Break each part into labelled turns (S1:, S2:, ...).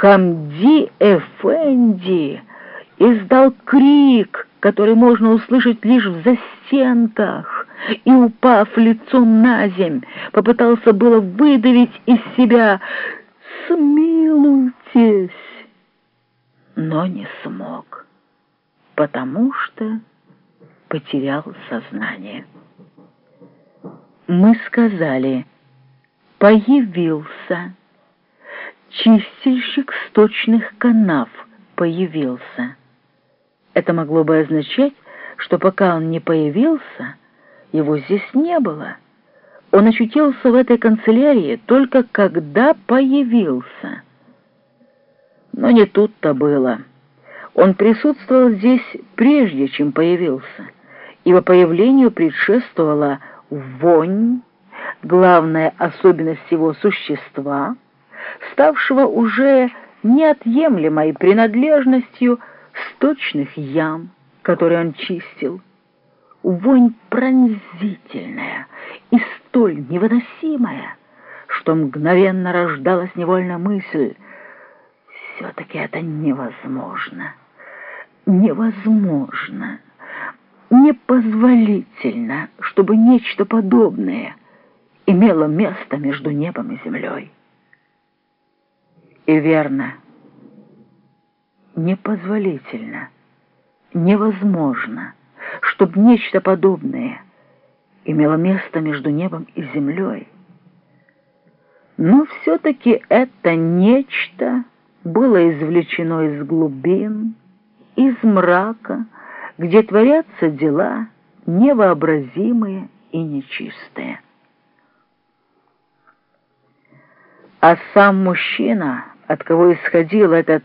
S1: Хамди Эфенди издал крик, который можно услышать лишь в застенках, и, упав лицом на земь, попытался было выдавить из себя «Смилуйтесь!» но не смог, потому что потерял сознание. Мы сказали «появился». Чистильщик сточных канав появился. Это могло бы означать, что пока он не появился, его здесь не было. Он очутился в этой канцелярии только когда появился. Но не тут-то было. Он присутствовал здесь прежде, чем появился, ибо появлению предшествовала вонь, главная особенность его существа — ставшего уже неотъемлемой принадлежностью сточных ям, которые он чистил. Вонь пронзительная и столь невыносимая, что мгновенно рождалась невольная мысль «Все-таки это невозможно, невозможно, непозволительно, чтобы нечто подобное имело место между небом и землей». И верно, непозволительно, невозможно, чтобы нечто подобное имело место между небом и землей. Но все-таки это нечто было извлечено из глубин, из мрака, где творятся дела невообразимые и нечистые. А сам мужчина от кого исходил этот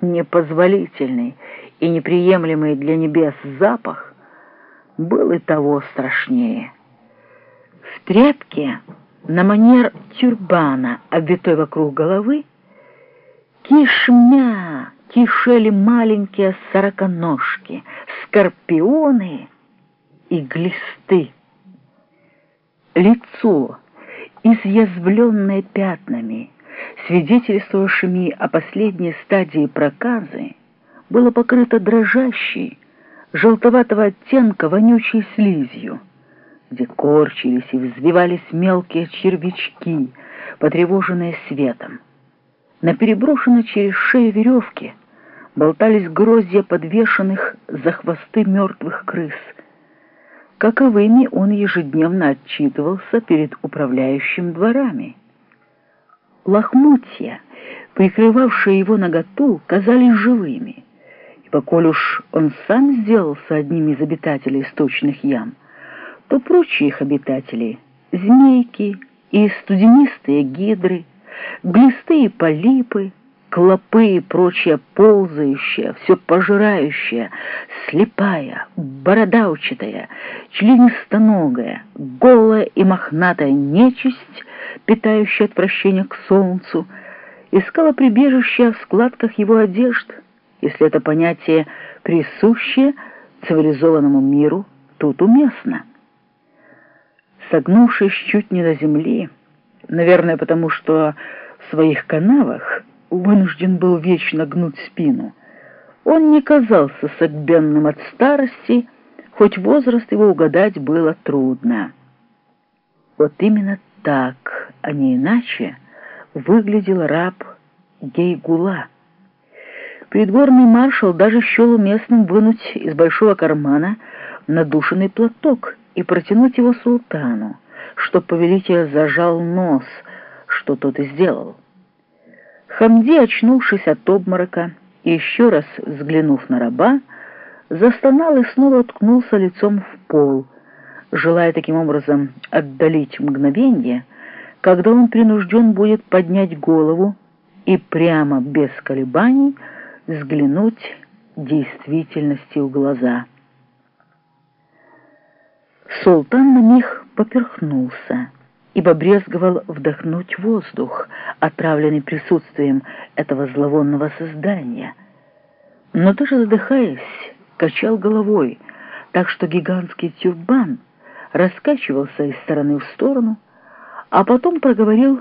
S1: непозволительный и неприемлемый для небес запах, был и того страшнее. В тряпке на манер тюрбана, обвитой вокруг головы, кишмя кишели маленькие сороконожки, скорпионы и глисты. Лицо, изъязвленное пятнами, свидетельствовавшими о последней стадии проказы, было покрыто дрожащей, желтоватого оттенка вонючей слизью, где корчились и взвивались мелкие червячки, потревоженные светом. На переброшенной через шею веревке болтались гроздья подвешенных за хвосты мертвых крыс. Каковыми он ежедневно отчитывался перед управляющим дворами лохмотья, прикрывавшие его наготу, казались живыми. И поколь уж он сам сделался одним из обитателей источных ям, то прочие их обитатели — змейки и студенистые гидры, глистые полипы — клопы и прочее ползающее, все пожирающее, слепая, бородавчатая, членистоногая, голая и мохнатая нечисть, питающая отвращение к солнцу, искала прибежище в складках его одежд, если это понятие присущее цивилизованному миру тут уместно. Согнувшись чуть не до земли, наверное, потому что в своих канавах вынужден был вечно гнуть спину. Он не казался согбенным от старости, хоть возраст его угадать было трудно. Вот именно так, а не иначе, выглядел раб Гейгула. Придворный маршал даже счел уместным вынуть из большого кармана надушенный платок и протянуть его султану, чтоб повелитель зажал нос, что тот и сделал. Хамди, очнувшись от обморока и еще раз взглянув на раба, застонал и снова уткнулся лицом в пол, желая таким образом отдалить мгновение, когда он принужден будет поднять голову и прямо без колебаний взглянуть действительности в глаза. Султан на них поперхнулся ибо брезговал вдохнуть воздух, отравленный присутствием этого зловонного создания. Но даже задыхаясь, качал головой, так что гигантский тюрбан раскачивался из стороны в сторону, а потом проговорил